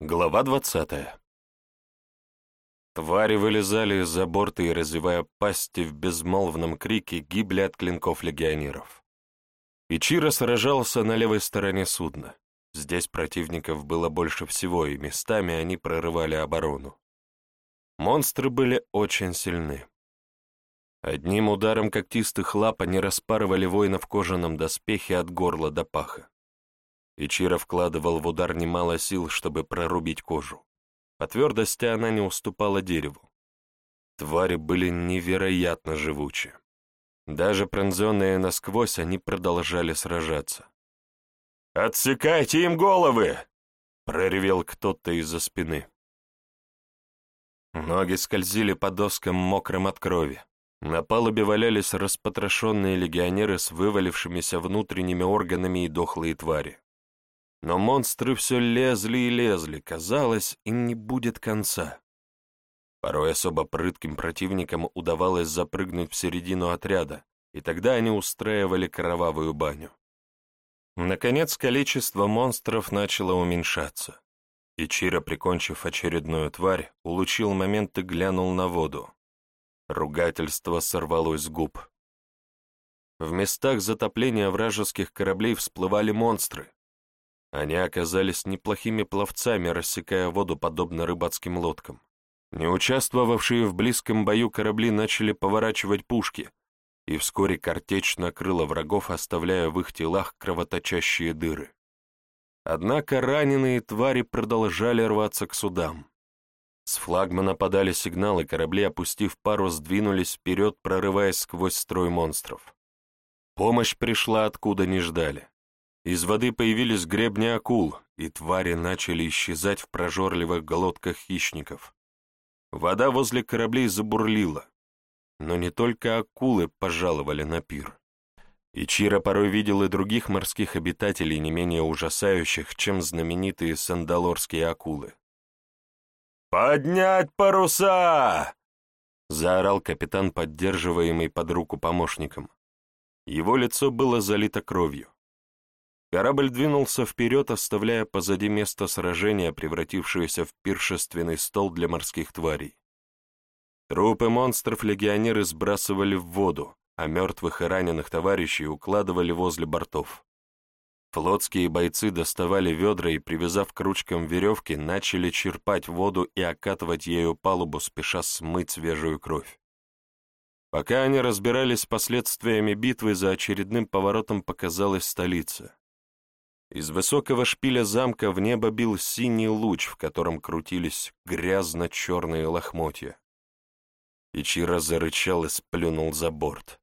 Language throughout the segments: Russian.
Глава двадцатая. Твари вылезали из-за борта и, разевая пасти в безмолвном крике, гибли от клинков легионеров. Ичиро сражался на левой стороне судна. Здесь противников было больше всего, и местами они прорывали оборону. Монстры были очень сильны. Одним ударом когтистых лап они распарывали воина в кожаном доспехе от горла до паха. Ичиро вкладывал в удар немало сил, чтобы прорубить кожу. По твердости она не уступала дереву. Твари были невероятно живучи. Даже пронзенные насквозь, они продолжали сражаться. «Отсекайте им головы!» — проревел кто-то из-за спины. Ноги скользили по доскам мокрым от крови. На палубе валялись распотрошенные легионеры с вывалившимися внутренними органами и дохлые твари. Но монстры все лезли и лезли, казалось, им не будет конца. Порой особо прытким противникам удавалось запрыгнуть в середину отряда, и тогда они устраивали кровавую баню. Наконец, количество монстров начало уменьшаться. И Чиро, прикончив очередную тварь, улучил момент и глянул на воду. Ругательство сорвалось с губ. В местах затопления вражеских кораблей всплывали монстры, они оказались неплохими пловцами, рассекая воду подобно рыбацким лодкам. Не участвовавшие в близком бою корабли начали поворачивать пушки, и вскоре картечь накрыла врагов, оставляя в их телах кровоточащие дыры. Однако раненые твари продолжали рваться к судам. С флагмана подали сигналы, корабли, опустив парус, сдвинулись вперед, прорываясь сквозь строй монстров. Помощь пришла откуда не ждали. Из воды появились гребни акул, и твари начали исчезать в прожорливых глотках хищников. Вода возле кораблей забурлила, но не только акулы пожаловали на пир. И Чира порой видел и других морских обитателей, не менее ужасающих, чем знаменитые сандалорские акулы. «Поднять паруса!» — заорал капитан, поддерживаемый под руку помощником. Его лицо было залито кровью. Корабль двинулся вперед, оставляя позади место сражения, превратившееся в пиршественный стол для морских тварей. Трупы монстров легионеры сбрасывали в воду, а мертвых и раненых товарищей укладывали возле бортов. Флотские бойцы доставали ведра и, привязав к ручкам веревки, начали черпать воду и окатывать ею палубу, спеша смыть свежую кровь. Пока они разбирались с последствиями битвы, за очередным поворотом показалась столица. Из высокого шпиля замка в небо бил синий луч, в котором крутились грязно-черные лохмотья. Ичиро зарычал и сплюнул за борт.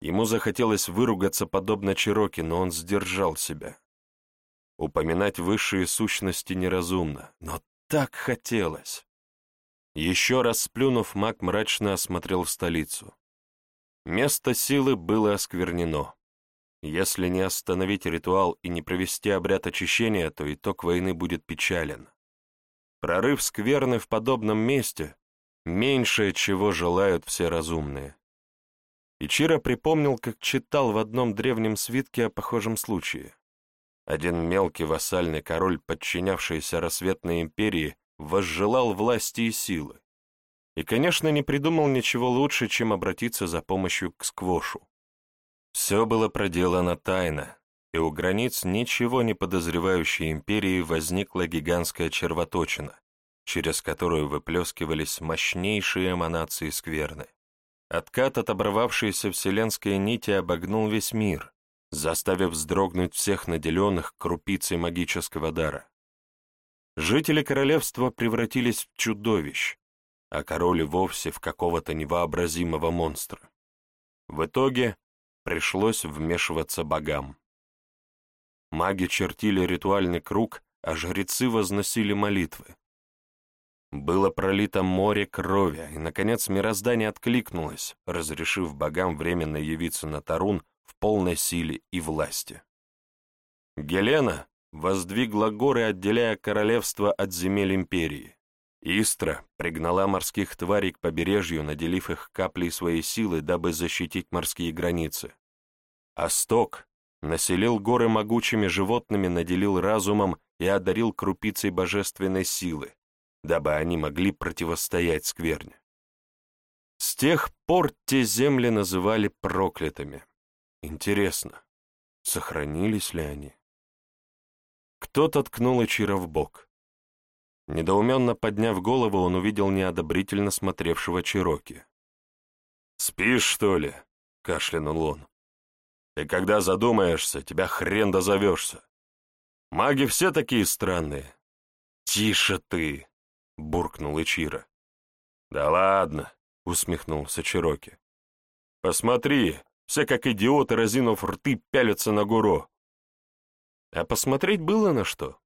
Ему захотелось выругаться подобно Чироки, но он сдержал себя. Упоминать высшие сущности неразумно, но так хотелось. Еще раз сплюнув, маг мрачно осмотрел столицу. Место силы было осквернено. Если не остановить ритуал и не провести обряд очищения, то итог войны будет печален. Прорыв скверны в подобном месте — меньшее, чего желают все разумные. Ичиро припомнил, как читал в одном древнем свитке о похожем случае. Один мелкий вассальный король, подчинявшийся рассветной империи, возжелал власти и силы. И, конечно, не придумал ничего лучше, чем обратиться за помощью к сквошу. Все было проделано тайно, и у границ ничего не подозревающей империи возникла гигантская червоточина, через которую выплескивались мощнейшие эманации скверны. Откат от оборвавшейся вселенской нити обогнул весь мир, заставив вздрогнуть всех наделенных крупицей магического дара. Жители королевства превратились в чудовищ, а король вовсе в какого-то невообразимого монстра. В итоге пришлось вмешиваться богам. Маги чертили ритуальный круг, а жрецы возносили молитвы. Было пролито море крови, и, наконец, мироздание откликнулось, разрешив богам временно явиться на Тарун в полной силе и власти. Гелена воздвигла горы, отделяя королевство от земель империи. Истра пригнала морских тварей к побережью, наделив их каплей своей силы, дабы защитить морские границы. Асток населил горы могучими животными, наделил разумом и одарил крупицей божественной силы, дабы они могли противостоять скверне. С тех пор те земли называли проклятыми. Интересно, сохранились ли они? Кто-то ткнул Ичира в бок. Недоуменно подняв голову, он увидел неодобрительно смотревшего Чироки. «Спишь, что ли?» — кашлянул он. «Ты когда задумаешься, тебя хрен дозовешься. Маги все такие странные». «Тише ты!» — буркнул Ичира. «Да ладно!» — усмехнулся Чироки. «Посмотри, все как идиоты, разинув рты, пялятся на Гуро. А посмотреть было на что.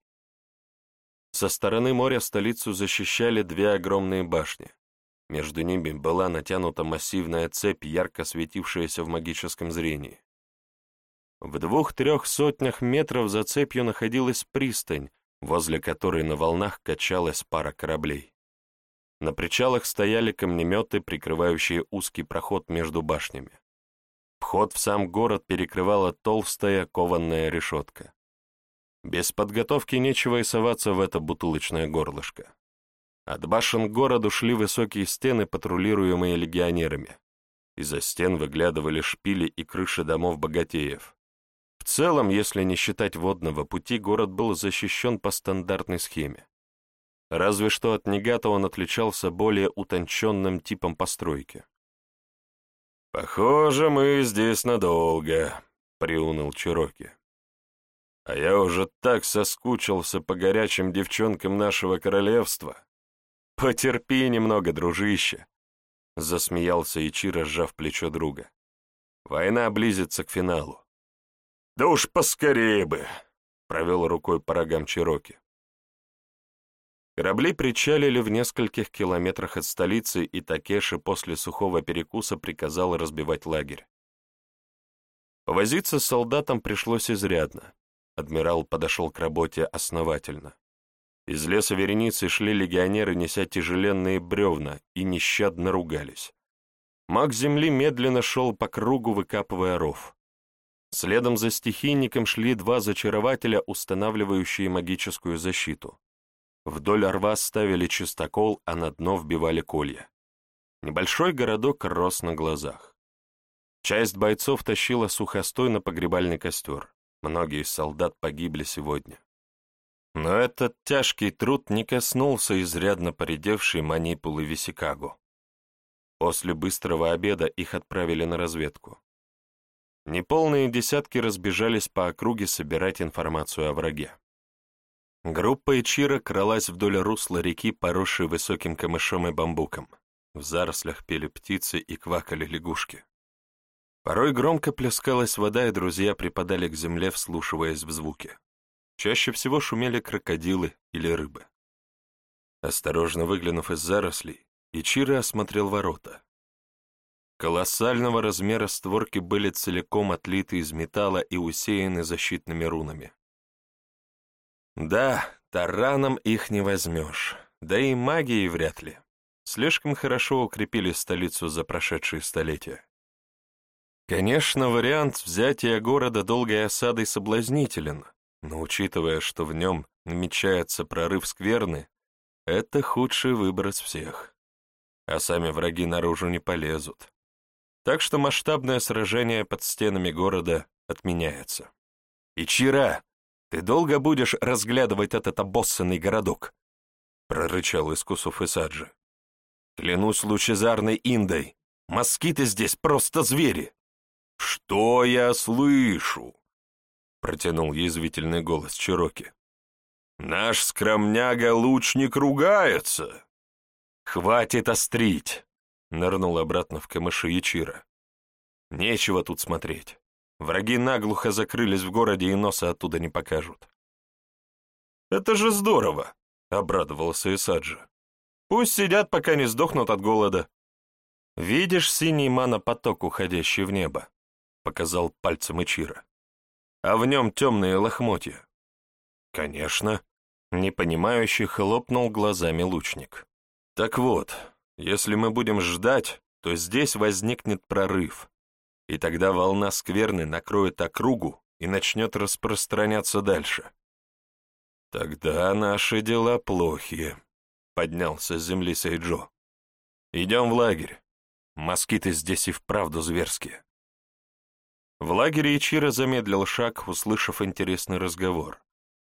Со стороны моря столицу защищали две огромные башни. Между ними была натянута массивная цепь, ярко светившаяся в магическом зрении. В двух-трех сотнях метров за цепью находилась пристань, возле которой на волнах качалась пара кораблей. На причалах стояли камнеметы, прикрывающие узкий проход между башнями. Вход в сам город перекрывала толстая кованная решетка. Без подготовки нечего и соваться в это бутылочное горлышко. От башен к городу шли высокие стены, патрулируемые легионерами. Из-за стен выглядывали шпили и крыши домов богатеев. В целом, если не считать водного пути, город был защищен по стандартной схеме. Разве что от Негата он отличался более утонченным типом постройки. «Похоже, мы здесь надолго», — приуныл Чироки. А я уже так соскучился по горячим девчонкам нашего королевства. Потерпи немного, дружище, — засмеялся Ичиро, сжав плечо друга. Война близится к финалу. Да уж поскорее бы, — провел рукой по рогам Чироки. Корабли причалили в нескольких километрах от столицы, и Такеши после сухого перекуса приказал разбивать лагерь. Повозиться с солдатом пришлось изрядно. Адмирал подошел к работе основательно. Из леса вереницы шли легионеры, неся тяжеленные бревна, и нещадно ругались. Маг земли медленно шел по кругу, выкапывая ров. Следом за стихийником шли два зачарователя, устанавливающие магическую защиту. Вдоль рва ставили чистокол, а на дно вбивали колья. Небольшой городок рос на глазах. Часть бойцов тащила сухостой на погребальный костер. Многие солдат погибли сегодня. Но этот тяжкий труд не коснулся изрядно поредевшей манипулы Висикаго. После быстрого обеда их отправили на разведку. Неполные десятки разбежались по округе собирать информацию о враге. Группа Ичира кралась вдоль русла реки, поросшей высоким камышом и бамбуком. В зарослях пели птицы и квакали лягушки. Порой громко плескалась вода, и друзья припадали к земле, вслушиваясь в звуки. Чаще всего шумели крокодилы или рыбы. Осторожно выглянув из зарослей, Ичиро осмотрел ворота. Колоссального размера створки были целиком отлиты из металла и усеяны защитными рунами. Да, тараном их не возьмешь, да и магией вряд ли. Слишком хорошо укрепили столицу за прошедшие столетия. Конечно, вариант взятия города долгой осадой соблазнителен, но учитывая, что в нем намечается прорыв скверны, это худший выбор из всех. А сами враги наружу не полезут. Так что масштабное сражение под стенами города отменяется. «Ичира, ты долго будешь разглядывать этот обоссанный городок?» — прорычал из кусов Исаджи. «Клянусь лучезарной Индой, москиты здесь просто звери!» «Что я слышу?» — протянул язвительный голос Чироки. «Наш скромняга-лучник ругается!» «Хватит острить!» — нырнул обратно в камыши Ячира. «Нечего тут смотреть. Враги наглухо закрылись в городе и носа оттуда не покажут». «Это же здорово!» — обрадовался Исаджи. «Пусть сидят, пока не сдохнут от голода. Видишь синий манопоток, уходящий в небо? — показал пальцем Ичира. «А в нем темные лохмотья». «Конечно», — непонимающе хлопнул глазами лучник. «Так вот, если мы будем ждать, то здесь возникнет прорыв, и тогда волна скверны накроет округу и начнет распространяться дальше. «Тогда наши дела плохи», — поднялся с земли Сейджо. «Идем в лагерь. Москиты здесь и вправду зверские». В лагере Ичиро замедлил шаг, услышав интересный разговор.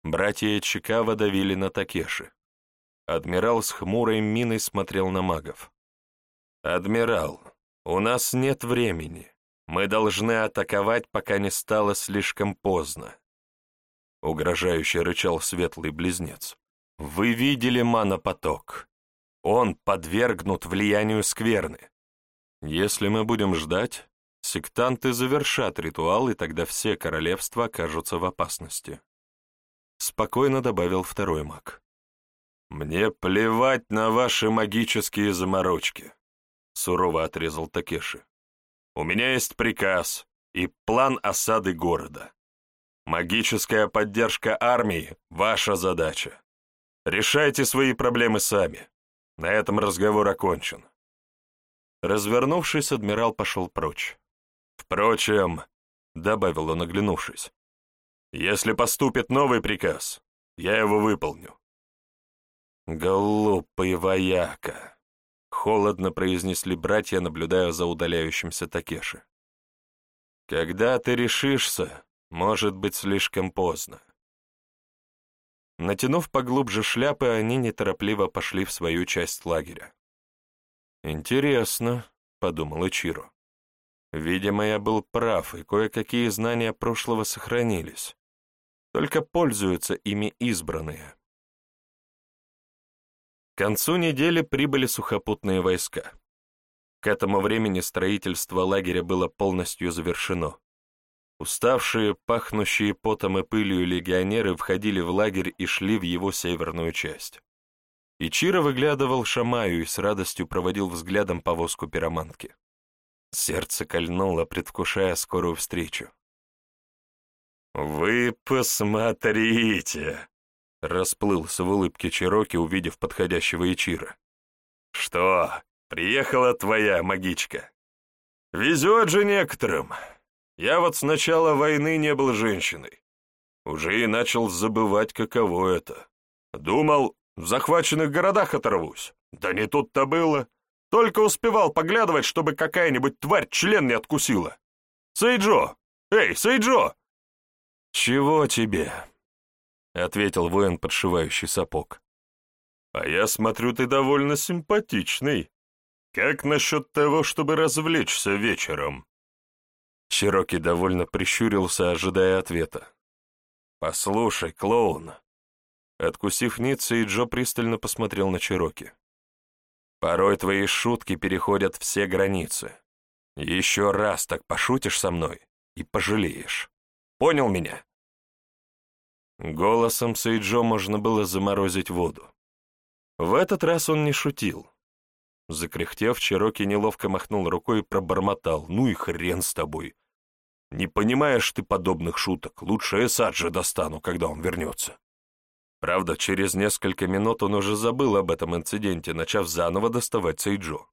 Братья Чикава давили на Такеши. Адмирал с хмурой миной смотрел на магов. «Адмирал, у нас нет времени. Мы должны атаковать, пока не стало слишком поздно угрожающе рычал светлый близнец. «Вы видели манопоток. Он подвергнут влиянию скверны. Если мы будем ждать, сектанты завершат ритуал, и тогда все королевства окажутся в опасности». Спокойно добавил второй маг. «Мне плевать на ваши магические заморочки», — сурово отрезал Такеши. «У меня есть приказ и план осады города. Магическая поддержка армии — ваша задача. Решайте свои проблемы сами. На этом разговор окончен. Развернувшись, адмирал пошел прочь. Впрочем, — добавил он, оглянувшись, — если поступит новый приказ, я его выполню. «Глупый вояка!» — холодно произнесли братья, наблюдая за удаляющимся Такеши. «Когда ты решишься, может быть, слишком поздно. Натянув поглубже шляпы, они неторопливо пошли в свою часть лагеря. «Интересно», — подумал Ичиро. «Видимо, я был прав, и кое-какие знания прошлого сохранились. Только пользуются ими избранные». К концу недели прибыли сухопутные войска. К этому времени строительство лагеря было полностью завершено. Уставшие, пахнущие потом и пылью легионеры входили в лагерь и шли в его северную часть. Ичиро выглядывал Шамаю и с радостью проводил взглядом повозку пиромантки. Сердце кольнуло, предвкушая скорую встречу. «Вы посмотрите!» — расплылся в улыбке Чироки, увидев подходящего Ичира. «Что, приехала твоя магичка? Везет же некоторым!» Я вот с начала войны не был женщиной. Уже и начал забывать, каково это. Думал, в захваченных городах оторвусь. Да не тут-то было. Только успевал поглядывать, чтобы какая-нибудь тварь член не откусила. Сейджо! Эй, Сейджо!» «Чего тебе?» — ответил воин, подшивающий сапог. «А я смотрю, ты довольно симпатичный. Как насчет того, чтобы развлечься вечером?» Чироки довольно прищурился, ожидая ответа. «Послушай, клоун!» Откусив Ницце, Джо пристально посмотрел на Чироки. «Порой твои шутки переходят все границы. Еще раз так пошутишь со мной и пожалеешь. Понял меня?» Голосом Сейджо можно было заморозить воду. В этот раз он не шутил. Закряхтев, Чироки неловко махнул рукой и пробормотал. «Ну и хрен с тобой! Не понимаешь ты подобных шуток, лучше Эсаджа достану, когда он вернется». Правда, через несколько минут он уже забыл об этом инциденте, начав заново доставать Сейджо.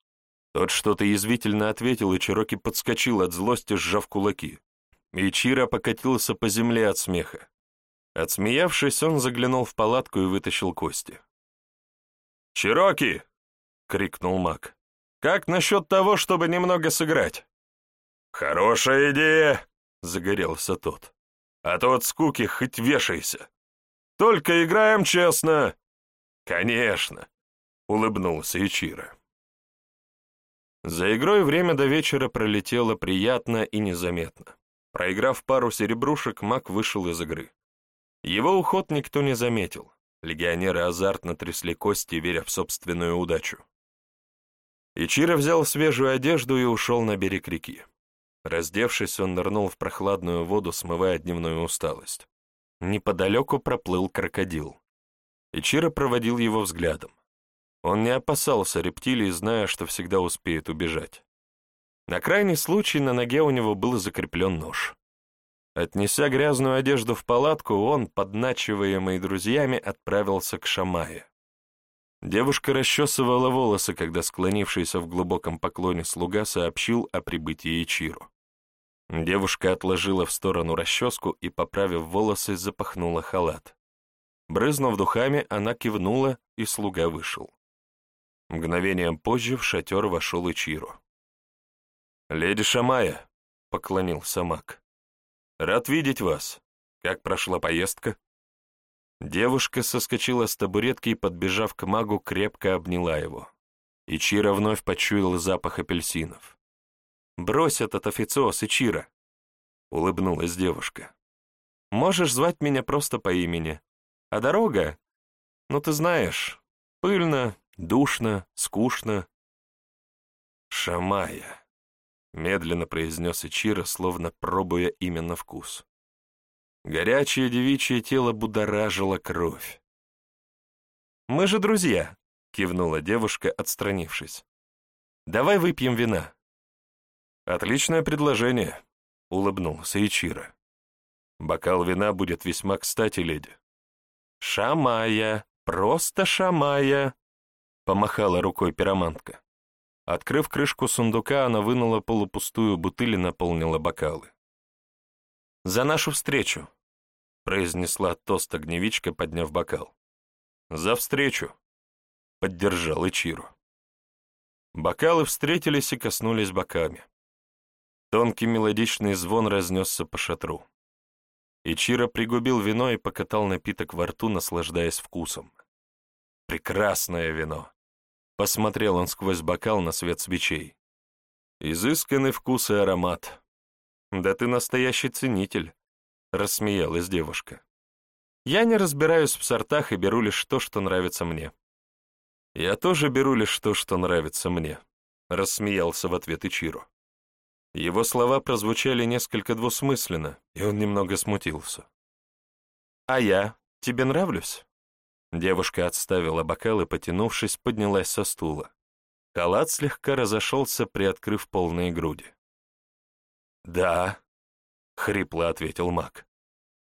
Тот что-то язвительно ответил, и Чироки подскочил от злости, сжав кулаки. Ичиро покатился по земле от смеха. Отсмеявшись, он заглянул в палатку и вытащил кости. «Чироки!» крикнул маг. «Как насчет того, чтобы немного сыграть?» «Хорошая идея!» — загорелся тот. «А то от скуки хоть вешайся. Только играем честно!» «Конечно!» — улыбнулся Ичиро. За игрой время до вечера пролетело приятно и незаметно. Проиграв пару серебрушек, маг вышел из игры. Его уход никто не заметил. Легионеры азартно трясли кости, веря в собственную удачу. Ичиро взял свежую одежду и ушел на берег реки. Раздевшись, он нырнул в прохладную воду, смывая дневную усталость. Неподалеку проплыл крокодил. Ичиро проводил его взглядом. Он не опасался рептилий, зная, что всегда успеет убежать. На крайний случай на ноге у него был закреплен нож. Отнеся грязную одежду в палатку, он, подначиваемый друзьями, отправился к Шамае. Девушка расчесывала волосы, когда склонившийся в глубоком поклоне слуга сообщил о прибытии Ичиру. Девушка отложила в сторону расческу и, поправив волосы, запахнула халат. Брызнув духами, она кивнула, и слуга вышел. Мгновением позже в шатер вошел Ичиро. «Леди Шамая», — поклонился маг, — «рад видеть вас. Как прошла поездка?» Девушка соскочила с табуретки и, подбежав к магу, крепко обняла его. Ичиро вновь почуял запах апельсинов. «Брось этот официоз, Ичиро!» — улыбнулась девушка. «Можешь звать меня просто по имени. А дорога? Ну, ты знаешь, пыльно, душно, скучно». «Шамая», — медленно произнес Ичиро, словно пробуя именно вкус. Горячее девичье тело будоражило кровь. «Мы же друзья», — кивнула девушка, отстранившись. «Давай выпьем вина». «Отличное предложение», — улыбнулся Ичиро. «Бокал вина будет весьма кстати, леди». «Шамая, просто шамая», — помахала рукой пиромантка. Открыв крышку сундука, она вынула полупустую бутыль и наполнила бокалы. «За нашу встречу!» — произнесла тост огневичка, подняв бокал. «За встречу!» — поддержал Ичиру. Бокалы встретились и коснулись боками. Тонкий мелодичный звон разнесся по шатру. Ичиро пригубил вино и покатал напиток во рту, наслаждаясь вкусом. «Прекрасное вино!» Посмотрел он сквозь бокал на свет свечей. Изысканный вкус и аромат. Да ты настоящий ценитель, рассмеялась девушка. Я не разбираюсь в сортах и беру лишь то, что нравится мне. Я тоже беру лишь то, что нравится мне, рассмеялся в ответ Ичиро. Его слова прозвучали несколько двусмысленно, и он немного смутился. «А я? Тебе нравлюсь?» Девушка отставила бокал и, потянувшись, поднялась со стула. Халат слегка разошелся, приоткрыв полные груди. «Да», — хрипло ответил маг.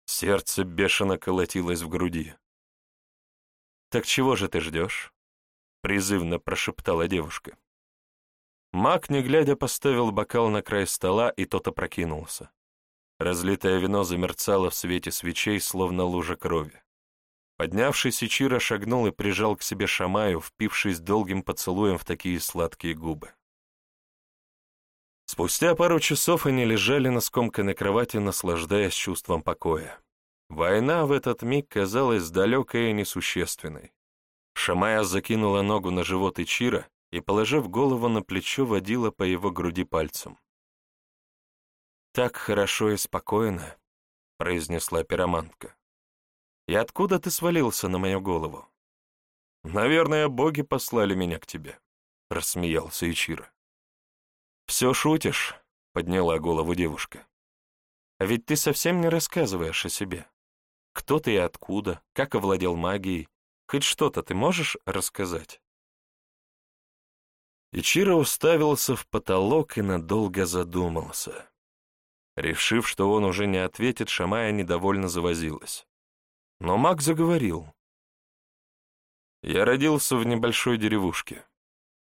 Сердце бешено колотилось в груди. «Так чего же ты ждешь?» — призывно прошептала девушка. Маг, не глядя, поставил бокал на край стола, и тот опрокинулся. Разлитое вино замерцало в свете свечей, словно лужа крови. Поднявшись, Ичиро шагнул и прижал к себе Шамаю, впившись долгим поцелуем в такие сладкие губы. Спустя пару часов они лежали на скомканной кровати, наслаждаясь чувством покоя. Война в этот миг казалась далекой и несущественной. Шамая закинула ногу на живот Ичира и, положив голову на плечо, водила по его груди пальцем. «Так хорошо и спокойно», — произнесла пиромантка. И откуда ты свалился на мою голову? Наверное, боги послали меня к тебе, — рассмеялся Ичиро. Все шутишь, — подняла голову девушка. А ведь ты совсем не рассказываешь о себе. Кто ты и откуда, как овладел магией, хоть что-то ты можешь рассказать? Ичиро уставился в потолок и надолго задумался. Решив, что он уже не ответит, Шамая недовольно завозилась. Но маг заговорил. Я родился в небольшой деревушке.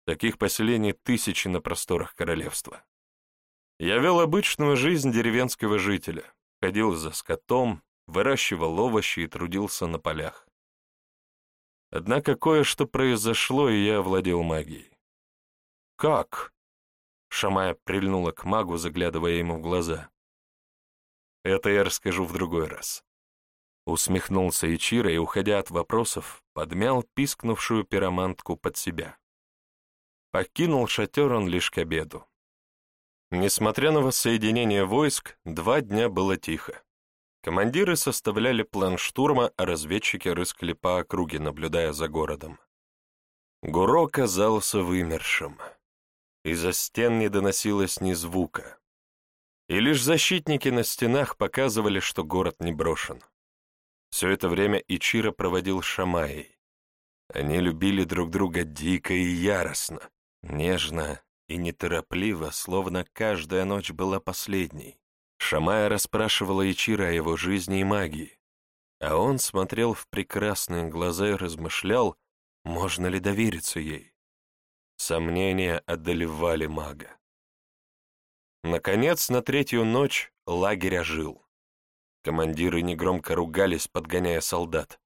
Таких поселений тысячи на просторах королевства. Я вел обычную жизнь деревенского жителя, ходил за скотом, выращивал овощи и трудился на полях. Однако кое-что произошло, и я овладел магией. «Как?» — Шамая прильнула к магу, заглядывая ему в глаза. «Это я расскажу в другой раз. Усмехнулся Ичиро и, уходя от вопросов, подмял пискнувшую пиромантку под себя. Покинул шатер он лишь к обеду. Несмотря на воссоединение войск, два дня было тихо. Командиры составляли план штурма, а разведчики рыскали по округе, наблюдая за городом. Гуро казался вымершим. Из-за стен не доносилось ни звука. И лишь защитники на стенах показывали, что город не брошен. Все это время Ичиро проводил с Шамайей. Они любили друг друга дико и яростно, нежно и неторопливо, словно каждая ночь была последней. Шамая расспрашивала Ичиро о его жизни и магии, а он смотрел в прекрасные глаза и размышлял, можно ли довериться ей. Сомнения одолевали мага. Наконец, на третью ночь лагерь ожил. Командиры негромко ругались, подгоняя солдат.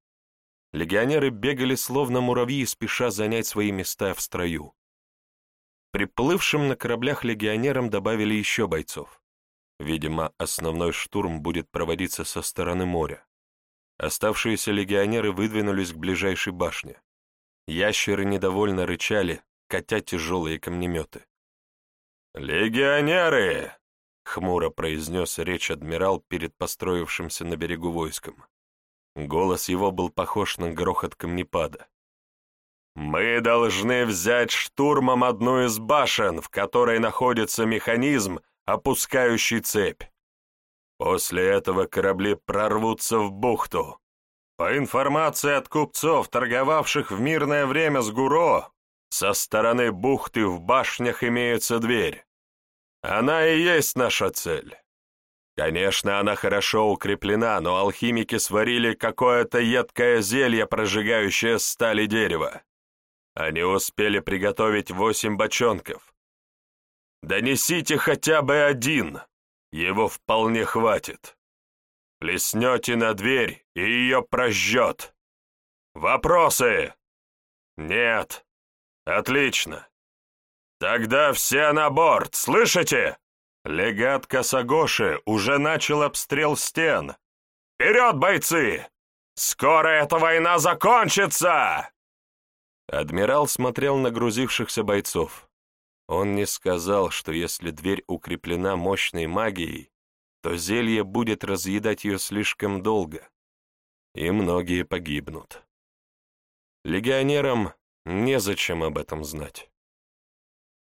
легионеры бегали словно муравьи, спеша занять свои места в строю. Приплывшим на кораблях легионерам добавили еще бойцов. Видимо, основной штурм будет проводиться со стороны моря. Оставшиеся легионеры выдвинулись к ближайшей башне. Ящеры недовольно рычали, катя тяжелые камнеметы. «Легионеры!» — хмуро произнес речь адмирал перед построившимся на берегу войском. Голос его был похож на грохот камнепада. «Мы должны взять штурмом одну из башен, в которой находится механизм, опускающий цепь. После этого корабли прорвутся в бухту. По информации от купцов, торговавших в мирное время с Гуро, со стороны бухты в башнях имеется дверь. Она и есть наша цель. Конечно, она хорошо укреплена, но алхимики сварили какое-то едкое зелье, прожигающее стали дерева. Они успели приготовить восемь бочонков. Донесите хотя бы один, его вполне хватит. Плеснете на дверь, и ее прожжет. Вопросы? Нет. Отлично. Тогда все на борт, слышите? Легат Касагоши уже начал обстрел стен. Вперед, бойцы! Скоро эта война закончится! Адмирал смотрел на грузившихся бойцов. Он не сказал, что если дверь укреплена мощной магией, то зелье будет разъедать ее слишком долго, и многие погибнут. Легионерам незачем об этом знать.